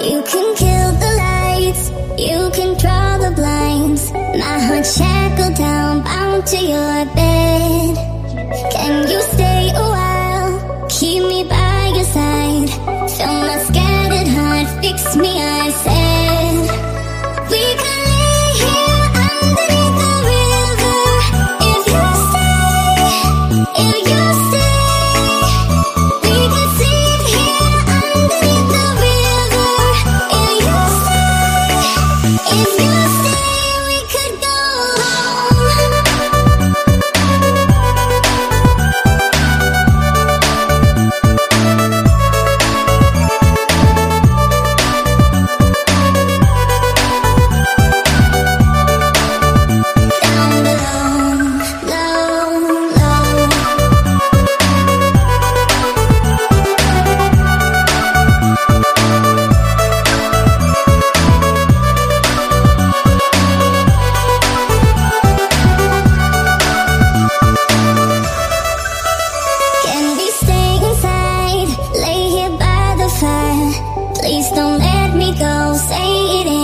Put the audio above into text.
You can kill the lights, you can draw the blinds. My heart shackled down, bound to your bed. Can you stay? If you. Please don't let me go. Say it.